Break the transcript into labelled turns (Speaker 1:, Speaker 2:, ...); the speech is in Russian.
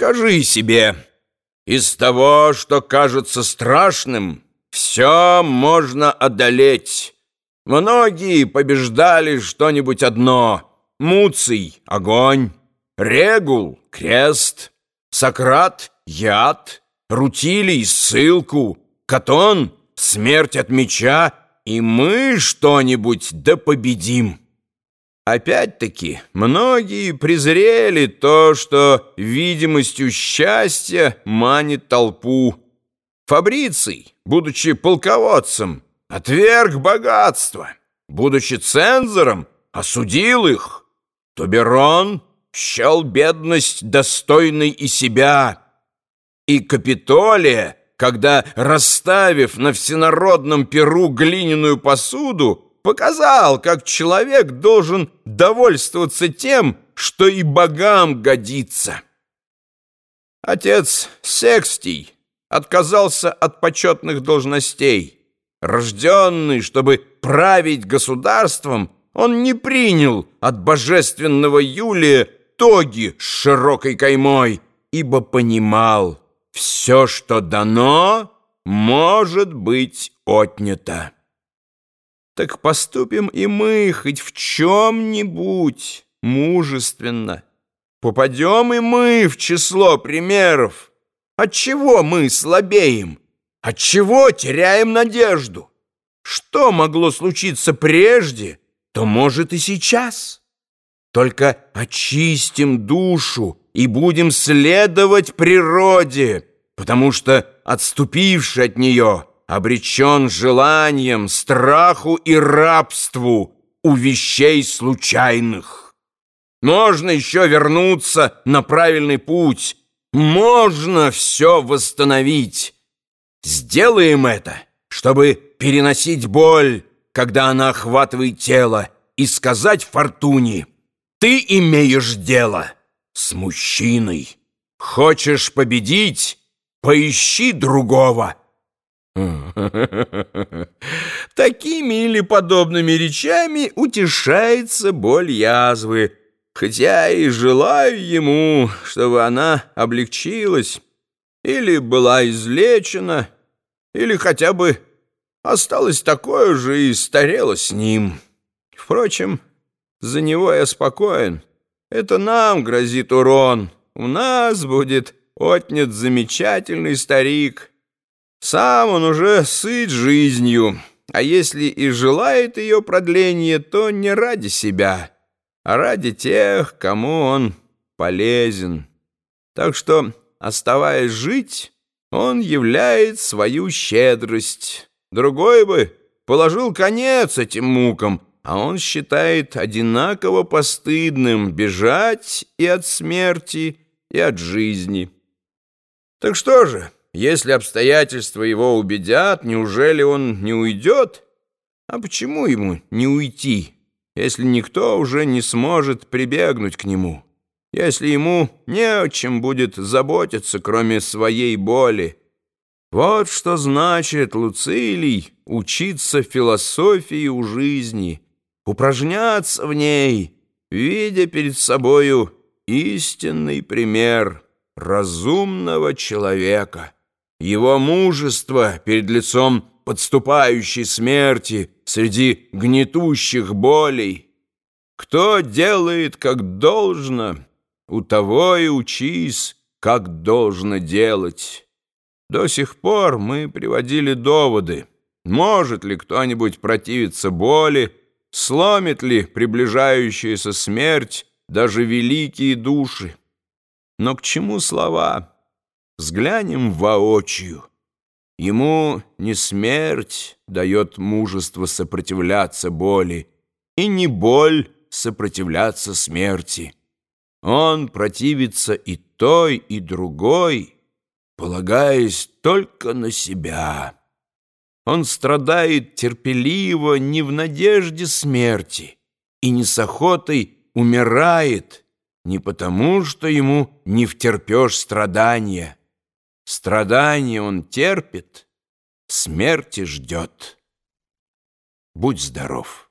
Speaker 1: Скажи себе, из того, что кажется страшным, все можно одолеть. Многие побеждали что-нибудь одно. Муций — огонь, Регул — крест, Сократ — яд, Рутилий — ссылку, Катон — смерть от меча, и мы что-нибудь да победим. Опять-таки, многие презрели то, что видимостью счастья манит толпу. Фабриций, будучи полководцем, отверг богатство, будучи цензором, осудил их. Туберон счел бедность достойной и себя. И Капитолия, когда, расставив на всенародном перу глиняную посуду, показал, как человек должен довольствоваться тем, что и богам годится. Отец Секстий отказался от почетных должностей. Рожденный, чтобы править государством, он не принял от божественного Юлия тоги с широкой каймой, ибо понимал, все, что дано, может быть отнято. Так поступим и мы хоть в чем-нибудь мужественно. Попадем и мы в число примеров. Отчего мы слабеем? Отчего теряем надежду? Что могло случиться прежде, то может и сейчас. Только очистим душу и будем следовать природе, потому что, отступивший от нее, обречен желанием, страху и рабству у вещей случайных. Можно еще вернуться на правильный путь, можно все восстановить. Сделаем это, чтобы переносить боль, когда она охватывает тело, и сказать Фортуне, ты имеешь дело с мужчиной. Хочешь победить? Поищи другого. Такими или подобными речами утешается боль язвы, хотя и желаю ему, чтобы она облегчилась, или была излечена, или хотя бы осталась такой же и старела с ним. Впрочем, за него я спокоен. Это нам грозит урон. У нас будет отнят замечательный старик». Сам он уже сыт жизнью, а если и желает ее продления, то не ради себя, а ради тех, кому он полезен. Так что, оставаясь жить, он являет свою щедрость. Другой бы положил конец этим мукам, а он считает одинаково постыдным бежать и от смерти, и от жизни. Так что же... Если обстоятельства его убедят, неужели он не уйдет? А почему ему не уйти, если никто уже не сможет прибегнуть к нему? Если ему не о чем будет заботиться, кроме своей боли? Вот что значит, Луцилий, учиться философии у жизни, упражняться в ней, видя перед собою истинный пример разумного человека» его мужество перед лицом подступающей смерти среди гнетущих болей. Кто делает, как должно, у того и учись, как должно делать. До сих пор мы приводили доводы. Может ли кто-нибудь противиться боли, сломит ли приближающаяся смерть даже великие души? Но к чему слова? Взглянем воочию. Ему не смерть дает мужество сопротивляться боли, и не боль сопротивляться смерти. Он противится и той, и другой, полагаясь только на себя. Он страдает терпеливо не в надежде смерти и не с охотой умирает, не потому, что ему не втерпешь страдания, Страдания он терпит, смерти ждет. Будь здоров.